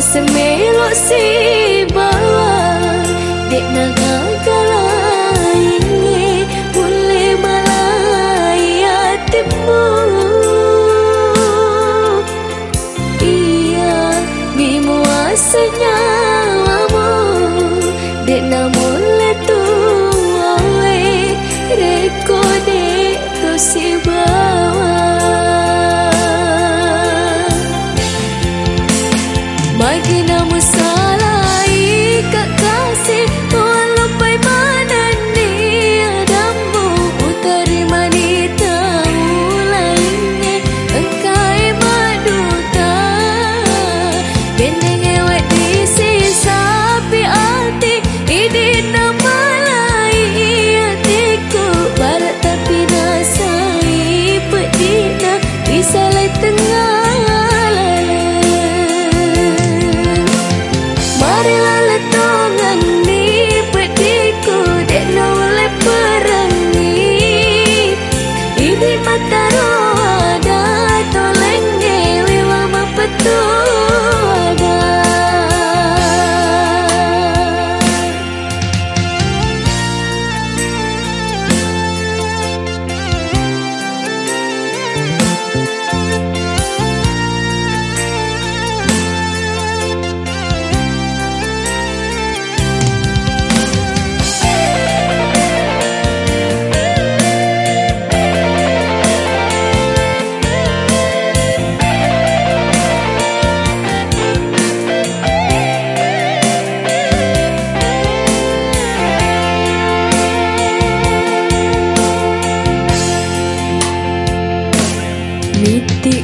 semelok si bawa dek naga kalai boleh malaya timu iya bimu asanya wamu dek namun letu awe reko dek to si bawa நினைத்த இசலைத்து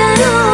的路。